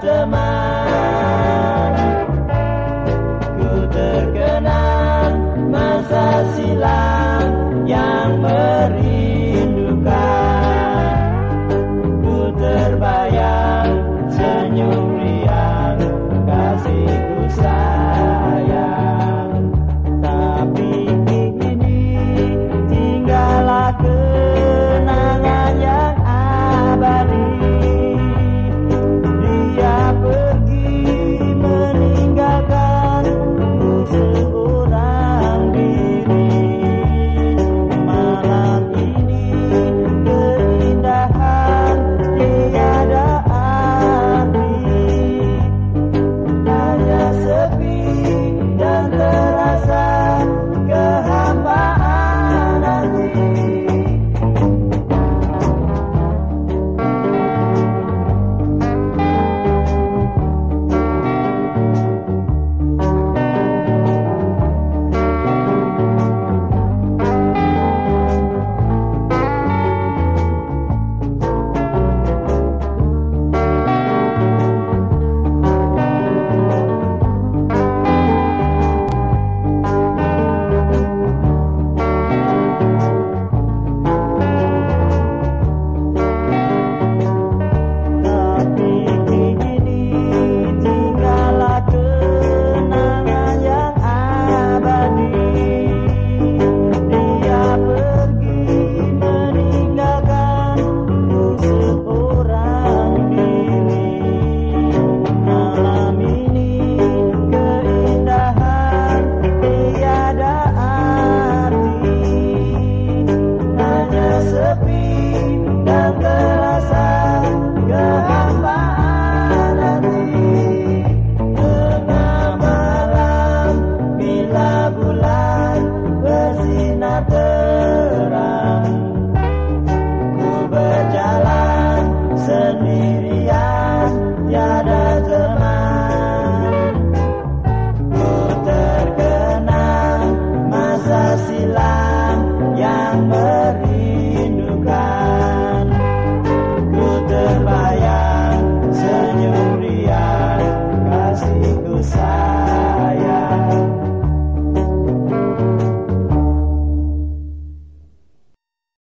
Santa Maria. Hanya